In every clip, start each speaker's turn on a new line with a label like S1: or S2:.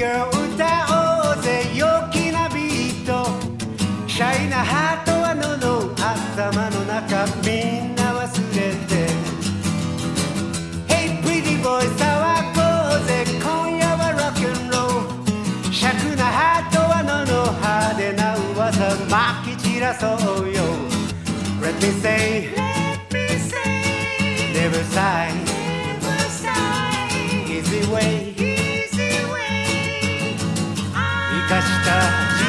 S1: girl 歌おうぜ陽気なビート。シャイなハートはのの頭の中みんな忘れて。Hey pretty boy 騒ごうぜ今夜は rock and roll 尺なハートはのの派手な噂まき散らそうよ。Let me say した。人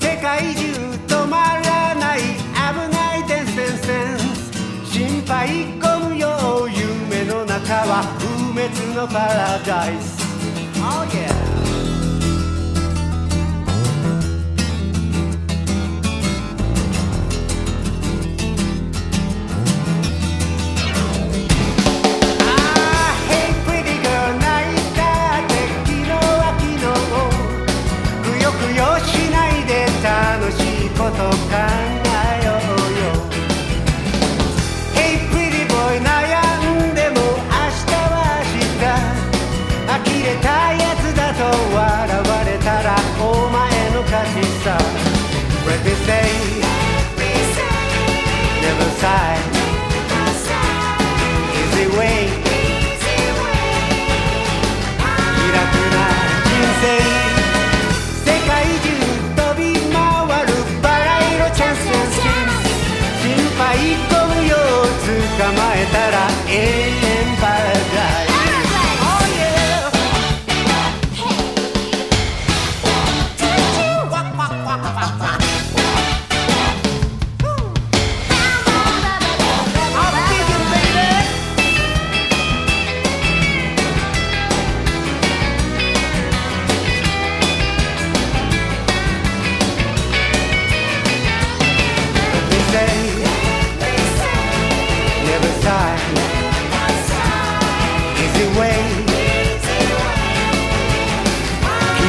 S1: 生世界中止まらない。危ない伝線線心配込むよ夢の中は不滅のパラダイス Oh yeah Let me say Never sigh Easy way 気楽な人生世界中飛び回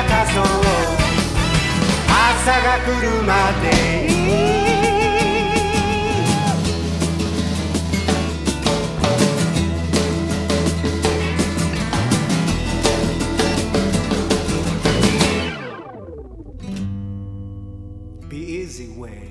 S1: よ踊り明かそう歌い明かそう朝が来るまで Be easy way